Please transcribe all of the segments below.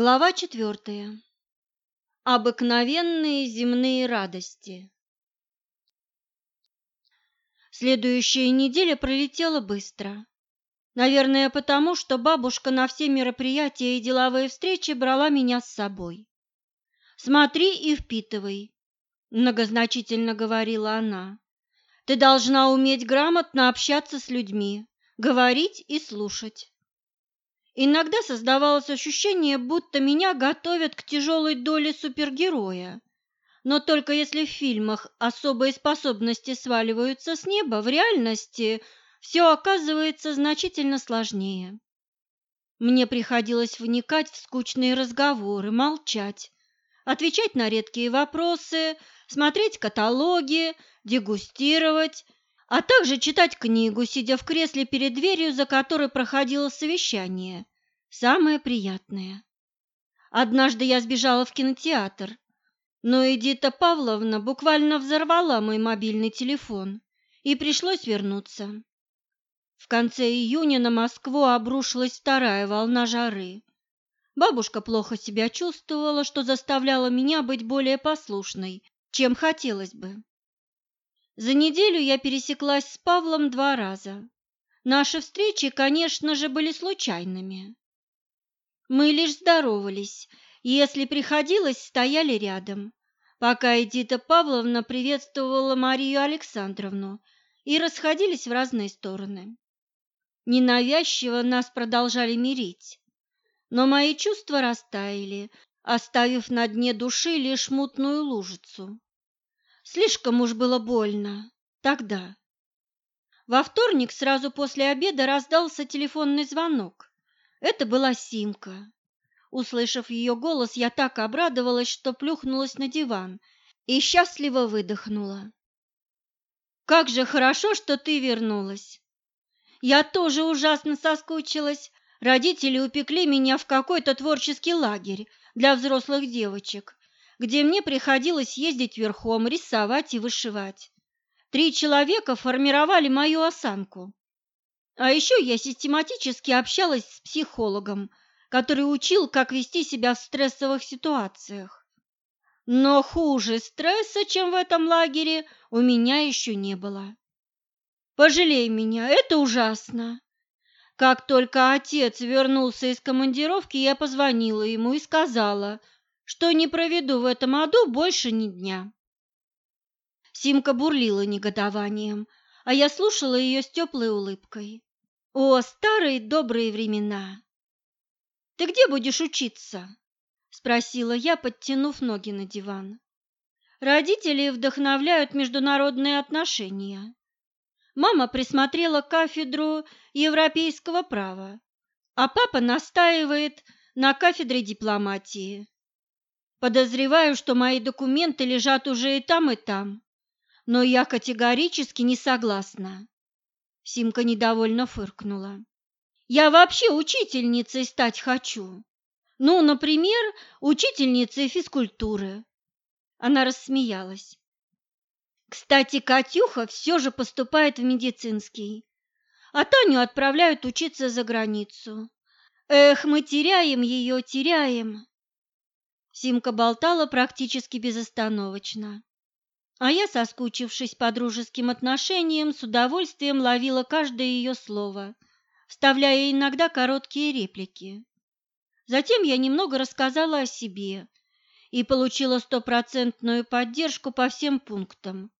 Глава четвертая. Обыкновенные земные радости. Следующая неделя пролетела быстро. Наверное, потому, что бабушка на все мероприятия и деловые встречи брала меня с собой. «Смотри и впитывай», – многозначительно говорила она. «Ты должна уметь грамотно общаться с людьми, говорить и слушать. Иногда создавалось ощущение, будто меня готовят к тяжелой доле супергероя. Но только если в фильмах особые способности сваливаются с неба, в реальности все оказывается значительно сложнее. Мне приходилось вникать в скучные разговоры, молчать, отвечать на редкие вопросы, смотреть каталоги, дегустировать, а также читать книгу, сидя в кресле перед дверью, за которой проходило совещание. Самое приятное. Однажды я сбежала в кинотеатр, но Эдита Павловна буквально взорвала мой мобильный телефон, и пришлось вернуться. В конце июня на Москву обрушилась вторая волна жары. Бабушка плохо себя чувствовала, что заставляло меня быть более послушной, чем хотелось бы. За неделю я пересеклась с Павлом два раза. Наши встречи, конечно же, были случайными. Мы лишь здоровались, если приходилось, стояли рядом, пока Эдита Павловна приветствовала Марию Александровну и расходились в разные стороны. Ненавязчиво нас продолжали мирить, но мои чувства растаяли, оставив на дне души лишь мутную лужицу. Слишком уж было больно тогда. Во вторник сразу после обеда раздался телефонный звонок. Это была Симка. Услышав ее голос, я так обрадовалась, что плюхнулась на диван и счастливо выдохнула. «Как же хорошо, что ты вернулась! Я тоже ужасно соскучилась. Родители упекли меня в какой-то творческий лагерь для взрослых девочек где мне приходилось ездить верхом, рисовать и вышивать. Три человека формировали мою осанку. А еще я систематически общалась с психологом, который учил, как вести себя в стрессовых ситуациях. Но хуже стресса, чем в этом лагере, у меня еще не было. Пожалей меня, это ужасно. Как только отец вернулся из командировки, я позвонила ему и сказала, что не проведу в этом аду больше ни дня. Симка бурлила негодованием, а я слушала ее с теплой улыбкой. О, старые добрые времена! Ты где будешь учиться? спросила я, подтянув ноги на диван. Родители вдохновляют международные отношения. Мама присмотрела кафедру европейского права, а папа настаивает на кафедре дипломатии. Подозреваю, что мои документы лежат уже и там, и там. Но я категорически не согласна. Симка недовольно фыркнула. Я вообще учительницей стать хочу. Ну, например, учительницей физкультуры. Она рассмеялась. Кстати, Катюха все же поступает в медицинский, а Таню отправляют учиться за границу. Эх, мы теряем ее, теряем. Симка болтала практически безостановочно. А я, соскучившись по дружеским отношениям, с удовольствием ловила каждое ее слово, вставляя иногда короткие реплики. Затем я немного рассказала о себе и получила стопроцентную поддержку по всем пунктам.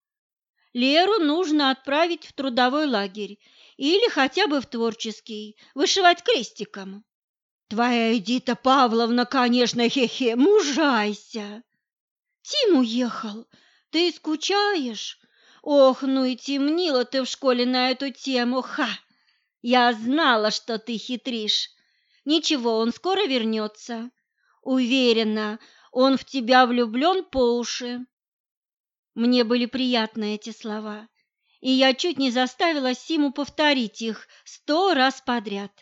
Леру нужно отправить в трудовой лагерь или хотя бы в творческий, вышивать крестиком. Твоя Эдита Павловна, конечно, хе-хе, мужайся. Тим уехал. Ты скучаешь? Ох, ну и темнила ты в школе на эту тему, ха! Я знала, что ты хитришь. Ничего, он скоро вернется. Уверена, он в тебя влюблен по уши. Мне были приятны эти слова, и я чуть не заставила Симу повторить их сто раз подряд.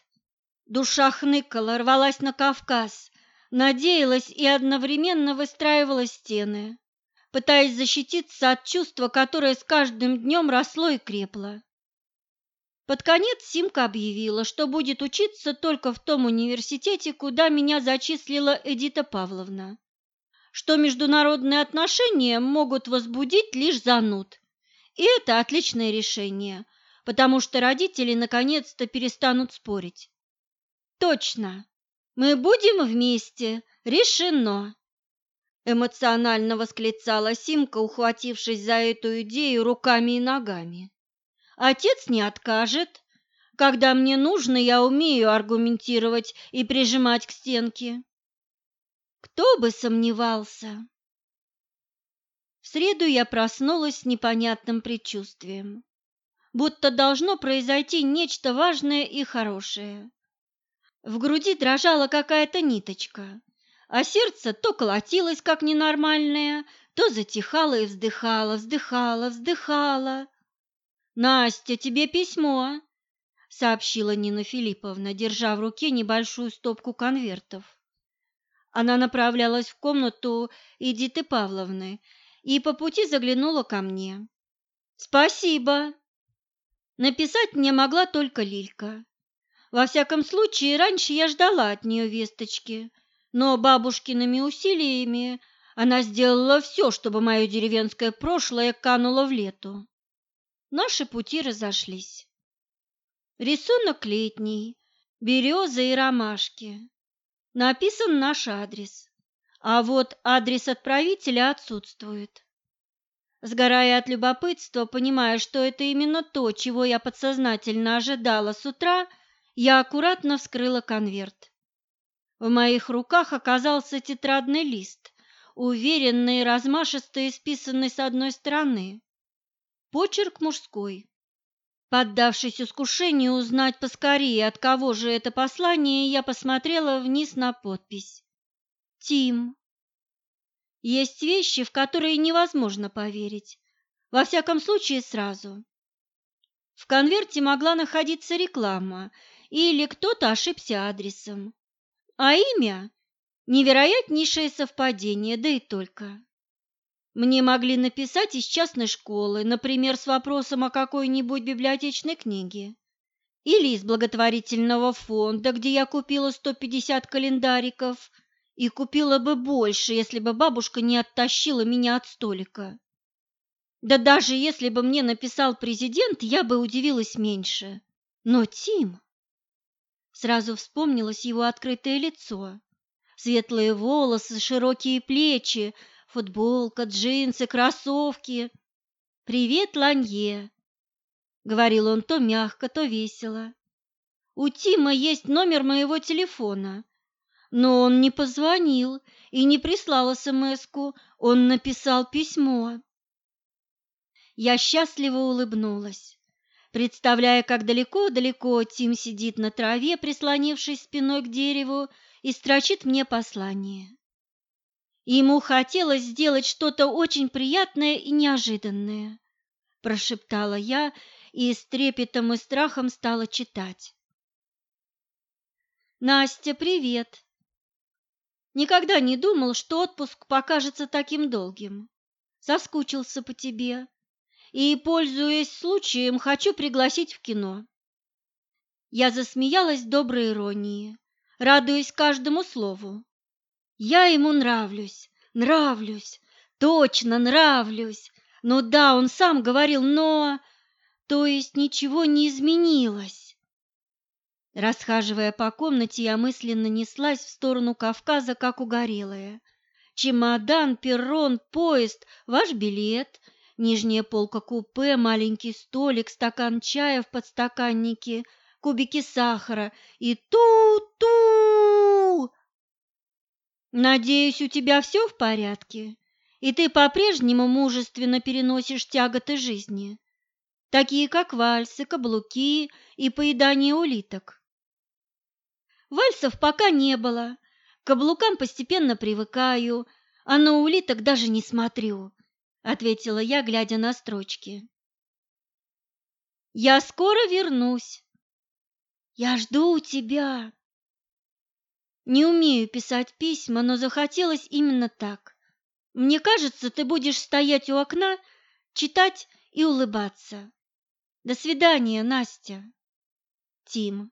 Душа хныкала, рвалась на Кавказ, надеялась и одновременно выстраивала стены, пытаясь защититься от чувства, которое с каждым днем росло и крепло. Под конец Симка объявила, что будет учиться только в том университете, куда меня зачислила Эдита Павловна, что международные отношения могут возбудить лишь зануд. И это отличное решение, потому что родители наконец-то перестанут спорить. Точно, мы будем вместе, решено. Эмоционально восклицала Симка, ухватившись за эту идею руками и ногами. Отец не откажет. Когда мне нужно, я умею аргументировать и прижимать к стенке. Кто бы сомневался. В среду я проснулась с непонятным предчувствием, будто должно произойти нечто важное и хорошее. В груди дрожала какая-то ниточка, а сердце то колотилось как ненормальное, то затихало и вздыхало, вздыхало, вздыхало. «Настя, тебе письмо!» — сообщила Нина Филипповна, держа в руке небольшую стопку конвертов. Она направлялась в комнату Эдиты Павловны и по пути заглянула ко мне. «Спасибо!» Написать мне могла только Лилька. Во всяком случае, раньше я ждала от нее весточки, но бабушкиными усилиями она сделала все, чтобы мое деревенское прошлое кануло в лету наши пути разошлись. Рисунок летний, березы и ромашки. Написан наш адрес, а вот адрес отправителя отсутствует. Сгорая от любопытства, понимая, что это именно то, чего я подсознательно ожидала с утра, я аккуратно вскрыла конверт. В моих руках оказался тетрадный лист, уверенный и размашисто исписанный с одной стороны, Почерк мужской. Поддавшись искушению узнать поскорее, от кого же это послание, я посмотрела вниз на подпись. Тим. Есть вещи, в которые невозможно поверить. Во всяком случае, сразу. В конверте могла находиться реклама, или кто-то ошибся адресом. А имя – невероятнейшее совпадение, да и только. Мне могли написать из частной школы, например, с вопросом о какой-нибудь библиотечной книге. Или из благотворительного фонда, где я купила 150 календариков и купила бы больше, если бы бабушка не оттащила меня от столика. Да даже если бы мне написал президент, я бы удивилась меньше. Но Тим... Сразу вспомнилось его открытое лицо. Светлые волосы, широкие плечи, футболка, джинсы, кроссовки. «Привет, Ланье!» — говорил он то мягко, то весело. «У Тима есть номер моего телефона, но он не позвонил и не прислал СМС-ку, он написал письмо». Я счастливо улыбнулась, представляя, как далеко-далеко Тим сидит на траве, прислонившись спиной к дереву, и строчит мне послание. Ему хотелось сделать что-то очень приятное и неожиданное, прошептала я и с трепетом и страхом стала читать. Настя, привет. Никогда не думал, что отпуск покажется таким долгим. Соскучился по тебе и, пользуясь случаем, хочу пригласить в кино. Я засмеялась доброй иронии, радуясь каждому слову. Я ему нравлюсь, нравлюсь, точно нравлюсь. Ну да, он сам говорил, но... То есть ничего не изменилось. Расхаживая по комнате, я мысленно неслась в сторону Кавказа, как угорелая. Чемодан, перрон, поезд, ваш билет, нижняя полка купе, маленький столик, стакан чая в подстаканнике, кубики сахара и ту-ту! Надеюсь, у тебя все в порядке, и ты по-прежнему мужественно переносишь тяготы жизни, такие как вальсы, каблуки и поедание улиток. Вальсов пока не было, к каблукам постепенно привыкаю, а на улиток даже не смотрю, ответила я, глядя на строчки. Я скоро вернусь. Я жду тебя. Не умею писать письма, но захотелось именно так. Мне кажется, ты будешь стоять у окна, читать и улыбаться. До свидания, Настя. Тим.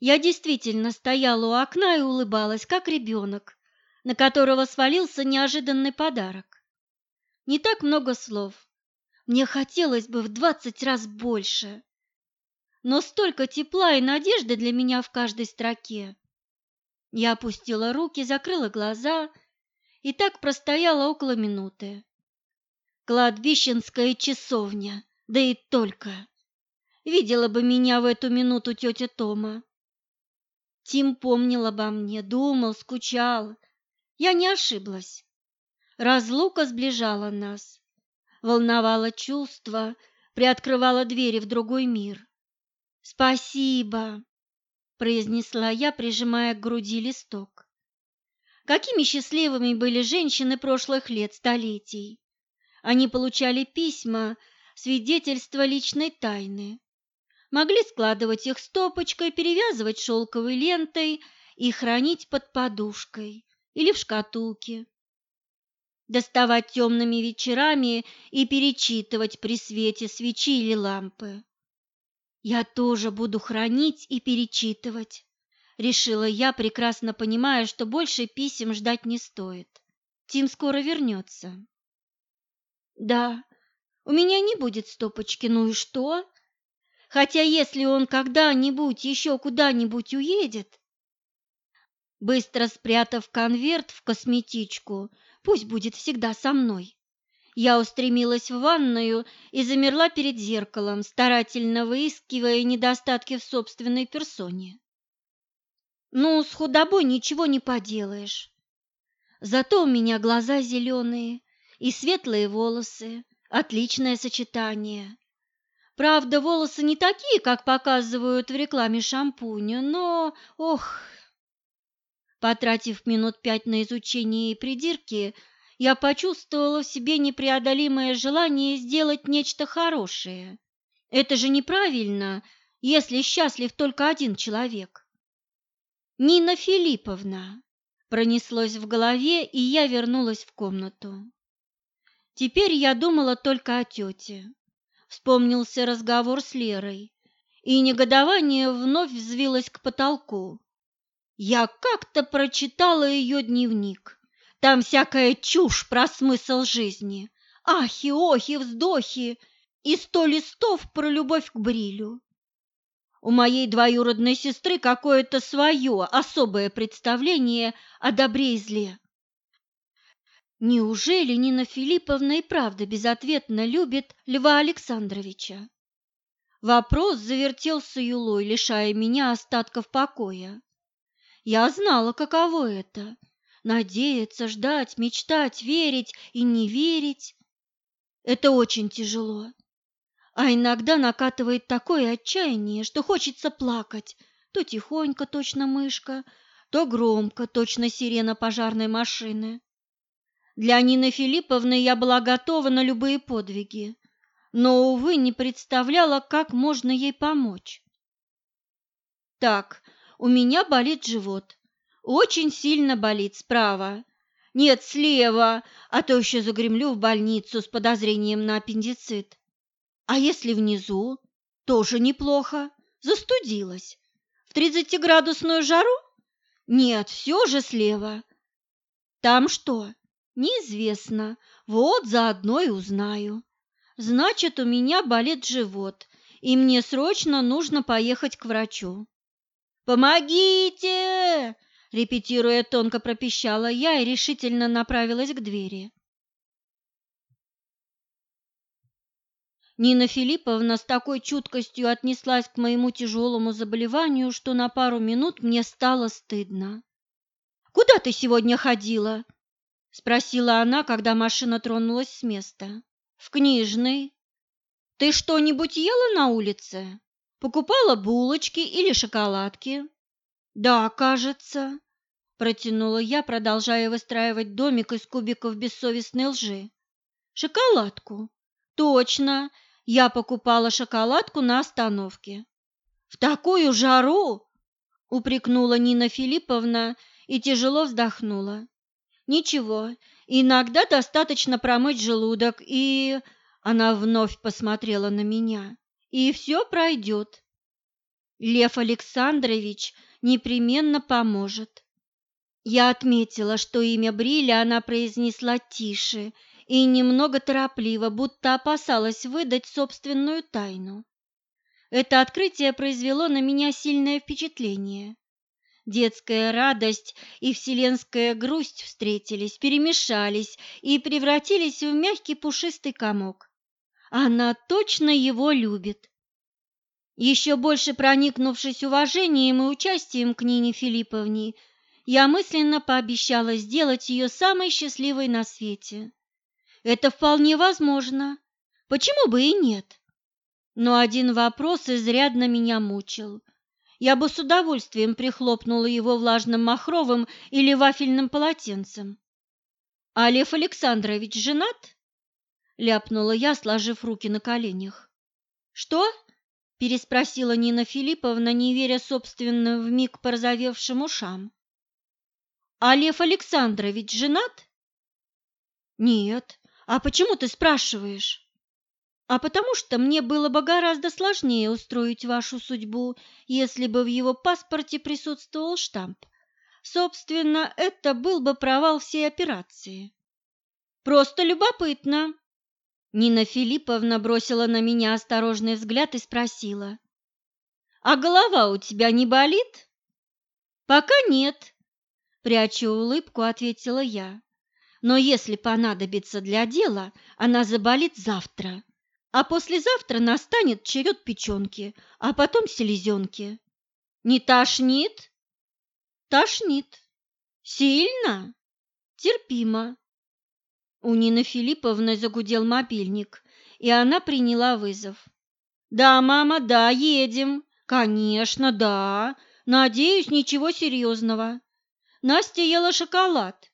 Я действительно стояла у окна и улыбалась, как ребенок, на которого свалился неожиданный подарок. Не так много слов. Мне хотелось бы в двадцать раз больше. Но столько тепла и надежды для меня в каждой строке. Я опустила руки, закрыла глаза и так простояла около минуты. Кладбищенская часовня, да и только. Видела бы меня в эту минуту тетя Тома. Тим помнил обо мне, думал, скучал. Я не ошиблась. Разлука сближала нас, волновала чувства, приоткрывала двери в другой мир. «Спасибо!» – произнесла я, прижимая к груди листок. Какими счастливыми были женщины прошлых лет, столетий! Они получали письма, свидетельства личной тайны. Могли складывать их стопочкой, перевязывать шелковой лентой и хранить под подушкой или в шкатулке. Доставать темными вечерами и перечитывать при свете свечи или лампы. Я тоже буду хранить и перечитывать решила я, прекрасно понимая, что больше писем ждать не стоит. Тим скоро вернется. Да, у меня не будет стопочки, ну и что? Хотя если он когда-нибудь еще куда-нибудь уедет, быстро спрятав конверт в косметичку, пусть будет всегда со мной. Я устремилась в ванную и замерла перед зеркалом, старательно выискивая недостатки в собственной персоне. Ну, с худобой ничего не поделаешь. Зато у меня глаза зеленые и светлые волосы. Отличное сочетание. Правда, волосы не такие, как показывают в рекламе шампуня, но, ох... Потратив минут пять на изучение и придирки, я почувствовала в себе непреодолимое желание сделать нечто хорошее. Это же неправильно, если счастлив только один человек. Нина Филипповна. Пронеслось в голове, и я вернулась в комнату. Теперь я думала только о тете. Вспомнился разговор с Лерой, и негодование вновь взвилось к потолку. Я как-то прочитала ее дневник. Там всякая чушь про смысл жизни. Ахи, охи, вздохи и сто листов про любовь к Брилю. У моей двоюродной сестры какое-то свое особое представление о добре и зле. Неужели Нина Филипповна и правда безответно любит Льва Александровича? Вопрос завертелся юлой, лишая меня остатков покоя. Я знала, каково это – надеяться, ждать, мечтать, верить и не верить. Это очень тяжело. А иногда накатывает такое отчаяние, что хочется плакать, то тихонько, точно мышка, то громко, точно сирена пожарной машины. Для Нины Филипповны я была готова на любые подвиги, но, увы, не представляла, как можно ей помочь. Так, у меня болит живот. Очень сильно болит справа. Нет, слева, а то еще загремлю в больницу с подозрением на аппендицит. А если внизу? Тоже неплохо. Застудилась. В тридцатиградусную жару? Нет, все же слева. Там что? Неизвестно. Вот заодно и узнаю. Значит, у меня болит живот, и мне срочно нужно поехать к врачу. «Помогите!» – репетируя тонко пропищала я и решительно направилась к двери. Нина Филипповна с такой чуткостью отнеслась к моему тяжелому заболеванию, что на пару минут мне стало стыдно. «Куда ты сегодня ходила?» – спросила она, когда машина тронулась с места. «В книжный. Ты что-нибудь ела на улице? Покупала булочки или шоколадки?» «Да, кажется», – протянула я, продолжая выстраивать домик из кубиков бессовестной лжи. «Шоколадку. Точно, я покупала шоколадку на остановке. В такую жару, упрекнула Нина Филипповна и тяжело вздохнула. Ничего, иногда достаточно промыть желудок и она вновь посмотрела на меня. И все пройдет. Лев Александрович непременно поможет. Я отметила, что имя Бриля она произнесла тише и немного торопливо, будто опасалась выдать собственную тайну. Это открытие произвело на меня сильное впечатление. Детская радость и вселенская грусть встретились, перемешались и превратились в мягкий пушистый комок. Она точно его любит. Еще больше проникнувшись уважением и участием к Нине Филипповне, я мысленно пообещала сделать ее самой счастливой на свете. Это вполне возможно. Почему бы и нет? Но один вопрос изрядно меня мучил. Я бы с удовольствием прихлопнула его влажным махровым или вафельным полотенцем. «А Александрович женат?» – ляпнула я, сложив руки на коленях. «Что?» – переспросила Нина Филипповна, не веря собственным вмиг порозовевшим ушам. А Лев Александрович женат? Нет. А почему ты спрашиваешь? А потому что мне было бы гораздо сложнее устроить вашу судьбу, если бы в его паспорте присутствовал штамп. Собственно, это был бы провал всей операции. Просто любопытно. Нина Филипповна бросила на меня осторожный взгляд и спросила. «А голова у тебя не болит?» «Пока нет», Пряча улыбку, ответила я. Но если понадобится для дела, она заболит завтра. А послезавтра настанет черед печенки, а потом селезенки. Не тошнит? Тошнит. Сильно? Терпимо. У Нины Филипповны загудел мобильник, и она приняла вызов. «Да, мама, да, едем. Конечно, да. Надеюсь, ничего серьезного. Настя ела шоколад.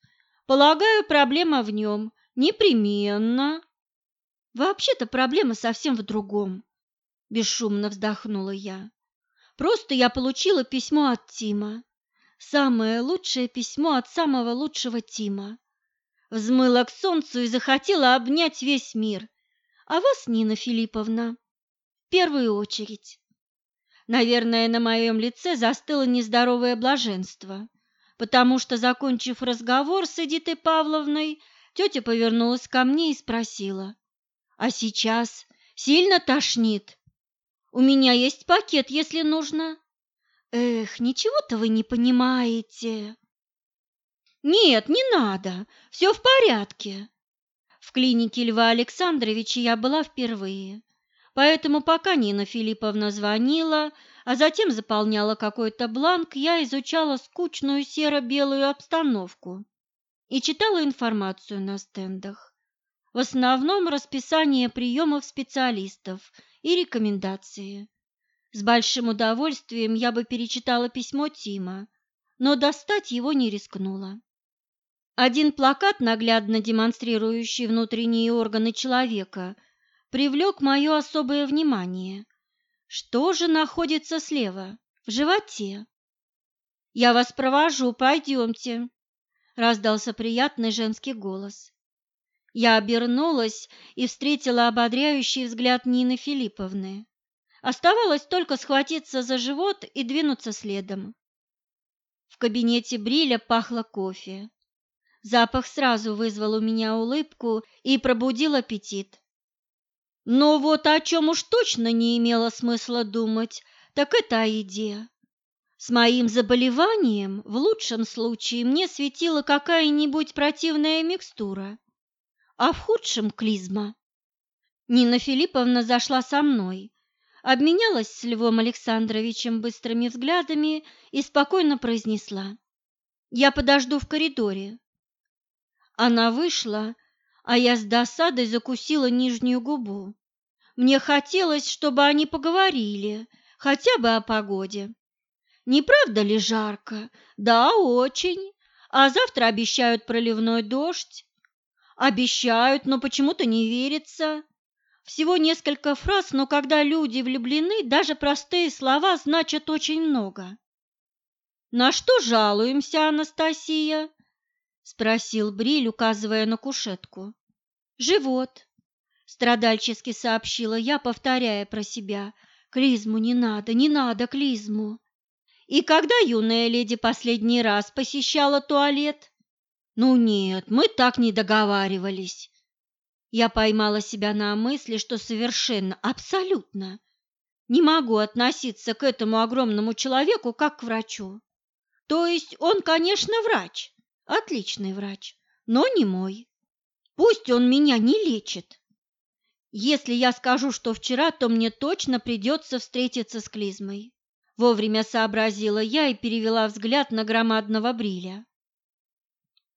Полагаю, проблема в нем. Непременно. Вообще-то проблема совсем в другом. Бесшумно вздохнула я. Просто я получила письмо от Тима. Самое лучшее письмо от самого лучшего Тима. Взмыла к солнцу и захотела обнять весь мир. А вас, Нина Филипповна, в первую очередь. Наверное, на моем лице застыло нездоровое блаженство потому что, закончив разговор с Эдитой Павловной, тетя повернулась ко мне и спросила, «А сейчас сильно тошнит? У меня есть пакет, если нужно». «Эх, ничего-то вы не понимаете». «Нет, не надо, все в порядке». В клинике Льва Александровича я была впервые, поэтому пока Нина Филипповна звонила, а затем заполняла какой-то бланк, я изучала скучную серо-белую обстановку и читала информацию на стендах. В основном расписание приемов специалистов и рекомендации. С большим удовольствием я бы перечитала письмо Тима, но достать его не рискнула. Один плакат, наглядно демонстрирующий внутренние органы человека, привлек мое особое внимание – что же находится слева, в животе? «Я вас провожу, пойдемте», — раздался приятный женский голос. Я обернулась и встретила ободряющий взгляд Нины Филипповны. Оставалось только схватиться за живот и двинуться следом. В кабинете Бриля пахло кофе. Запах сразу вызвал у меня улыбку и пробудил аппетит. Но вот о чем уж точно не имело смысла думать, так это еде. С моим заболеванием в лучшем случае мне светила какая-нибудь противная микстура, а в худшем – клизма. Нина Филипповна зашла со мной, обменялась с Львом Александровичем быстрыми взглядами и спокойно произнесла «Я подожду в коридоре». Она вышла, а я с досадой закусила нижнюю губу. Мне хотелось, чтобы они поговорили, хотя бы о погоде. Не правда ли жарко? Да, очень. А завтра обещают проливной дождь. Обещают, но почему-то не верится. Всего несколько фраз, но когда люди влюблены, даже простые слова значат очень много. «На что жалуемся, Анастасия?» – спросил Бриль, указывая на кушетку. «Живот. страдальчески сообщила я, повторяя про себя. Клизму не надо, не надо клизму. И когда юная леди последний раз посещала туалет? Ну нет, мы так не договаривались. Я поймала себя на мысли, что совершенно, абсолютно не могу относиться к этому огромному человеку как к врачу. То есть он, конечно, врач, отличный врач, но не мой. Пусть он меня не лечит. Если я скажу, что вчера, то мне точно придется встретиться с клизмой. Вовремя сообразила я и перевела взгляд на громадного бриля.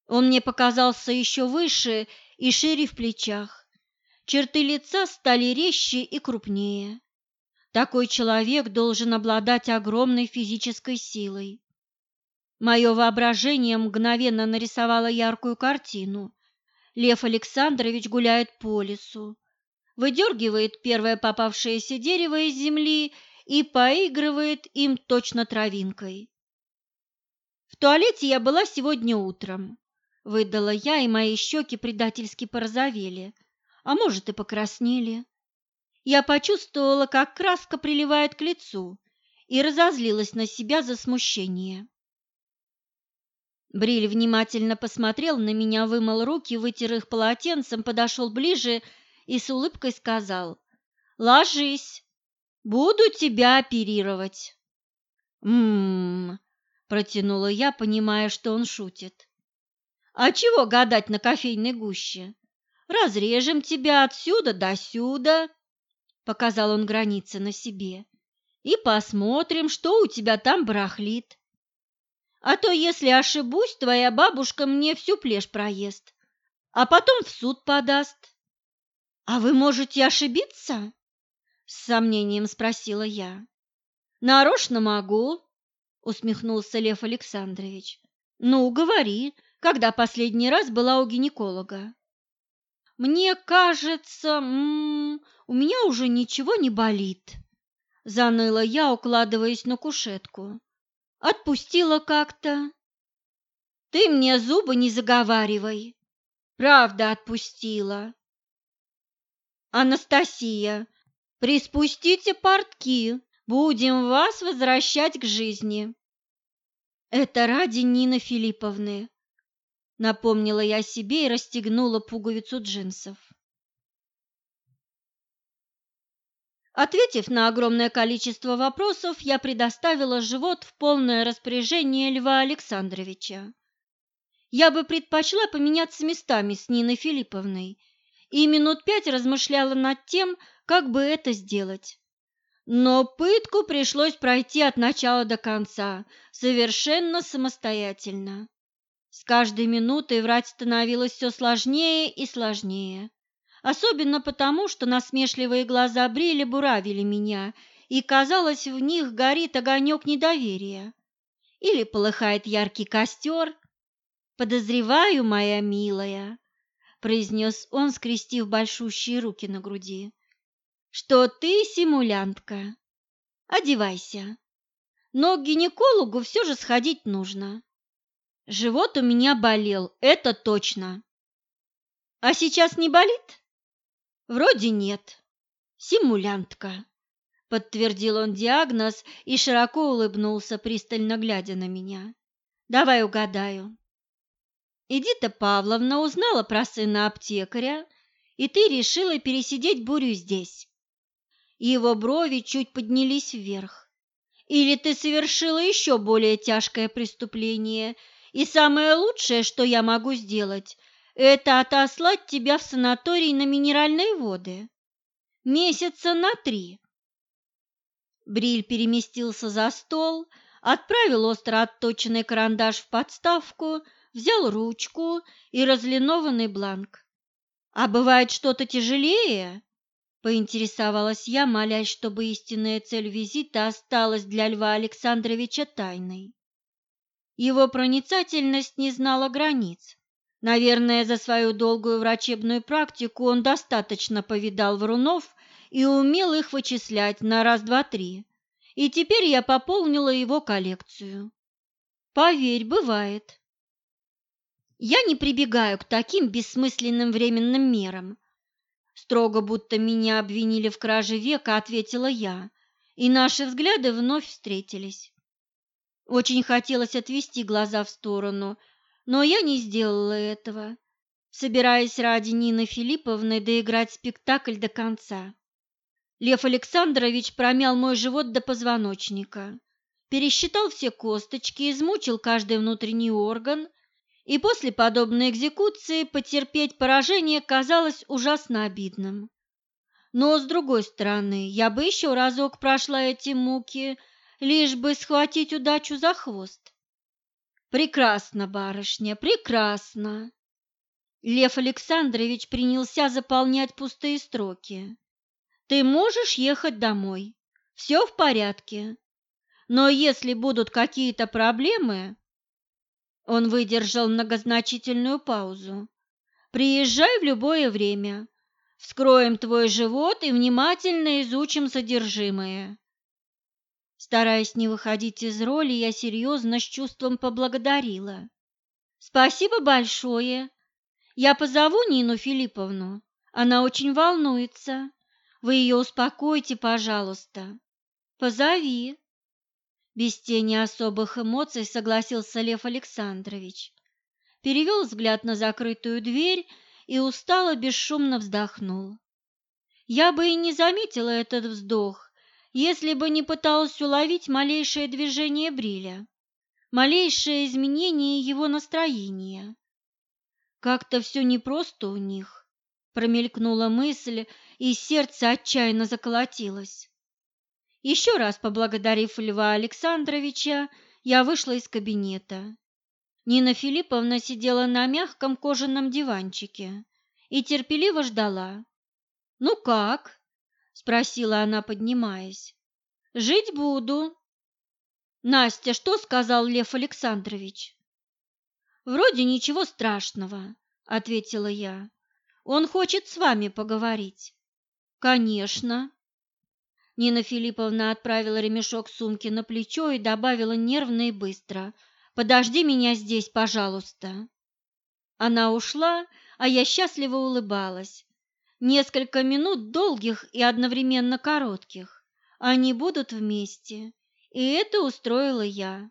Он мне показался еще выше и шире в плечах. Черты лица стали резче и крупнее. Такой человек должен обладать огромной физической силой. Мое воображение мгновенно нарисовало яркую картину. Лев Александрович гуляет по лесу, выдергивает первое попавшееся дерево из земли и поигрывает им точно травинкой. В туалете я была сегодня утром. Выдала я, и мои щеки предательски порозовели, а может и покраснели. Я почувствовала, как краска приливает к лицу, и разозлилась на себя за смущение. Бриль внимательно посмотрел на меня, вымыл руки, вытер их полотенцем, подошел ближе и с улыбкой сказал «Ложись, буду тебя оперировать». «М-м-м», протянула я, понимая, что он шутит. «А чего гадать на кофейной гуще? Разрежем тебя отсюда до сюда» показал он границы на себе, и посмотрим, что у тебя там барахлит. А то, если ошибусь, твоя бабушка мне всю плешь проест, а потом в суд подаст. А вы можете ошибиться? С сомнением спросила я. Нарочно могу, усмехнулся Лев Александрович. Ну, говори, когда последний раз была у гинеколога? Мне кажется, м -м, у меня уже ничего не болит, заныла я, укладываясь на кушетку. Отпустила как-то. Ты мне зубы не заговаривай. Правда отпустила. Анастасия, приспустите портки, будем вас возвращать к жизни. Это ради Нины Филипповны, напомнила я себе и расстегнула пуговицу джинсов. Ответив на огромное количество вопросов, я предоставила живот в полное распоряжение Льва Александровича. Я бы предпочла поменяться местами с Ниной Филипповной и минут пять размышляла над тем, как бы это сделать. Но пытку пришлось пройти от начала до конца, совершенно самостоятельно. С каждой минутой врать становилось все сложнее и сложнее. Особенно потому, что насмешливые глаза Брили буравили меня, и, казалось, в них горит огонек недоверия. Или полыхает яркий костер. «Подозреваю, моя милая», — произнес он, скрестив большущие руки на груди, — «что ты симулянтка. Одевайся. Но к гинекологу все же сходить нужно. Живот у меня болел, это точно. А сейчас не болит? Вроде нет. Симулянтка, подтвердил он диагноз и широко улыбнулся, пристально глядя на меня. Давай угадаю. Эдита Павловна узнала про сына аптекаря, и ты решила пересидеть бурю здесь. Его брови чуть поднялись вверх. Или ты совершила еще более тяжкое преступление, и самое лучшее, что я могу сделать, это отослать тебя в санаторий на минеральные воды. Месяца на три. Бриль переместился за стол, отправил остро отточенный карандаш в подставку, взял ручку и разлинованный бланк. «А бывает что-то тяжелее?» – поинтересовалась я, молясь, чтобы истинная цель визита осталась для Льва Александровича тайной. Его проницательность не знала границ. Наверное, за свою долгую врачебную практику он достаточно повидал врунов и умел их вычислять на раз-два-три. И теперь я пополнила его коллекцию. Поверь, бывает. Я не прибегаю к таким бессмысленным временным мерам. Строго будто меня обвинили в краже века, ответила я, и наши взгляды вновь встретились. Очень хотелось отвести глаза в сторону, но я не сделала этого, собираясь ради Нины Филипповны доиграть спектакль до конца. Лев Александрович промял мой живот до позвоночника, пересчитал все косточки, измучил каждый внутренний орган, и после подобной экзекуции потерпеть поражение казалось ужасно обидным. Но, с другой стороны, я бы еще разок прошла эти муки, лишь бы схватить удачу за хвост. Прекрасно, барышня, прекрасно. Лев Александрович принялся заполнять пустые строки. Ты можешь ехать домой. Все в порядке. Но если будут какие-то проблемы, он выдержал многозначительную паузу. Приезжай в любое время. Вскроем твой живот и внимательно изучим содержимое. Стараясь не выходить из роли, я серьезно с чувством поблагодарила. «Спасибо большое. Я позову Нину Филипповну. Она очень волнуется. Вы ее успокойте, пожалуйста. Позови». Без тени особых эмоций согласился Лев Александрович. Перевел взгляд на закрытую дверь и устало бесшумно вздохнул. Я бы и не заметила этот вздох, если бы не пыталась уловить малейшее движение Бриля, малейшее изменение его настроения. Как-то все непросто у них, промелькнула мысль, и сердце отчаянно заколотилось. Еще раз поблагодарив Льва Александровича, я вышла из кабинета. Нина Филипповна сидела на мягком кожаном диванчике и терпеливо ждала. «Ну как?» Спросила она, поднимаясь. Жить буду. Настя, что сказал Лев Александрович? Вроде ничего страшного, ответила я. Он хочет с вами поговорить. Конечно. Нина Филипповна отправила ремешок сумки на плечо и добавила нервно и быстро: "Подожди меня здесь, пожалуйста". Она ушла, а я счастливо улыбалась, Несколько минут долгих и одновременно коротких. Они будут вместе, и это устроила я.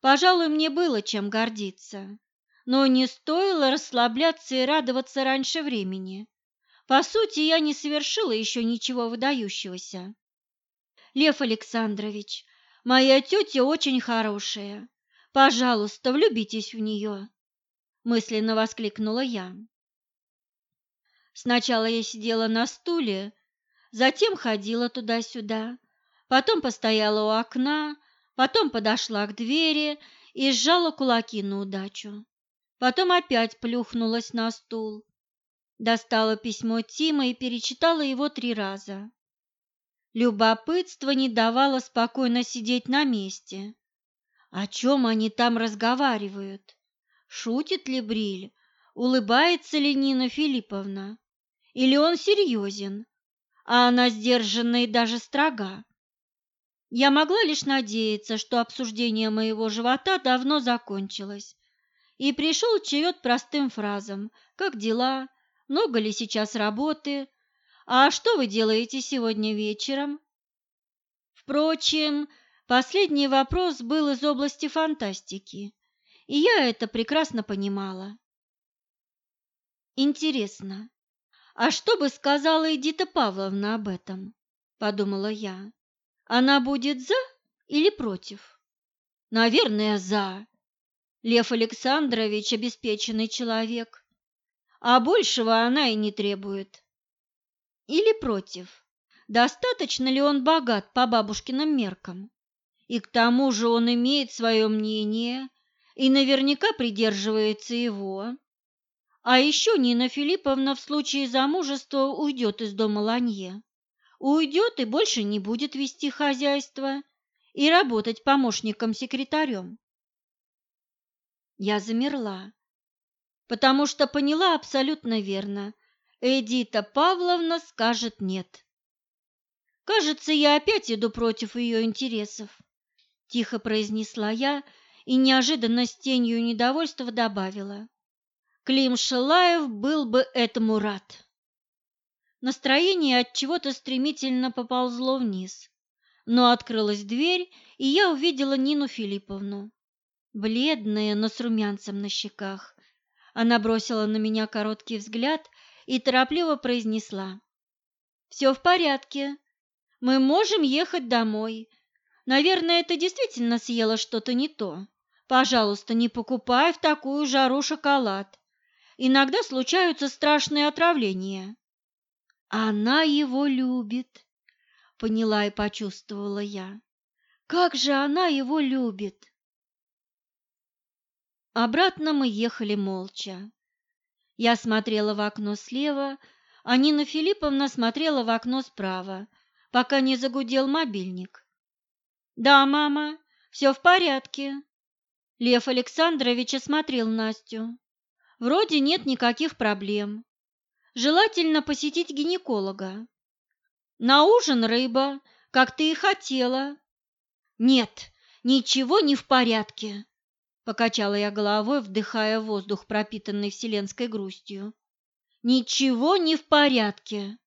Пожалуй, мне было чем гордиться, но не стоило расслабляться и радоваться раньше времени. По сути, я не совершила еще ничего выдающегося. Лев Александрович, моя тетя очень хорошая. Пожалуйста, влюбитесь в нее, мысленно воскликнула я. Сначала я сидела на стуле, затем ходила туда-сюда, потом постояла у окна, потом подошла к двери и сжала кулаки на удачу. Потом опять плюхнулась на стул. Достала письмо Тима и перечитала его три раза. Любопытство не давало спокойно сидеть на месте. О чем они там разговаривают? Шутит ли Бриль? Улыбается ли Нина Филипповна? Или он серьезен, а она сдержанна и даже строга? Я могла лишь надеяться, что обсуждение моего живота давно закончилось, и пришел черед простым фразам «Как дела? Много ли сейчас работы? А что вы делаете сегодня вечером?» Впрочем, последний вопрос был из области фантастики, и я это прекрасно понимала. Интересно, а что бы сказала Эдита Павловна об этом? Подумала я. Она будет за или против? Наверное, за. Лев Александрович обеспеченный человек, а большего она и не требует. Или против? Достаточно ли он богат по бабушкиным меркам? И к тому же он имеет свое мнение и наверняка придерживается его. А еще Нина Филипповна в случае замужества уйдет из дома Ланье. Уйдет и больше не будет вести хозяйство и работать помощником-секретарем. Я замерла, потому что поняла абсолютно верно. Эдита Павловна скажет нет. Кажется, я опять иду против ее интересов, тихо произнесла я и неожиданно с тенью недовольства добавила. Клим Шилаев был бы этому рад. Настроение от чего-то стремительно поползло вниз. Но открылась дверь, и я увидела Нину Филипповну. Бледная, но с румянцем на щеках. Она бросила на меня короткий взгляд и торопливо произнесла. «Все в порядке. Мы можем ехать домой. Наверное, ты действительно съела что-то не то. Пожалуйста, не покупай в такую жару шоколад. Иногда случаются страшные отравления». Она его любит, поняла и почувствовала я. Как же она его любит! Обратно мы ехали молча. Я смотрела в окно слева, а Нина Филипповна смотрела в окно справа, пока не загудел мобильник. «Да, мама, все в порядке». Лев Александрович осмотрел Настю. «Вроде нет никаких проблем. Желательно посетить гинеколога. На ужин рыба, как ты и хотела. Нет, ничего не в порядке, покачала я головой, вдыхая воздух, пропитанный вселенской грустью. Ничего не в порядке.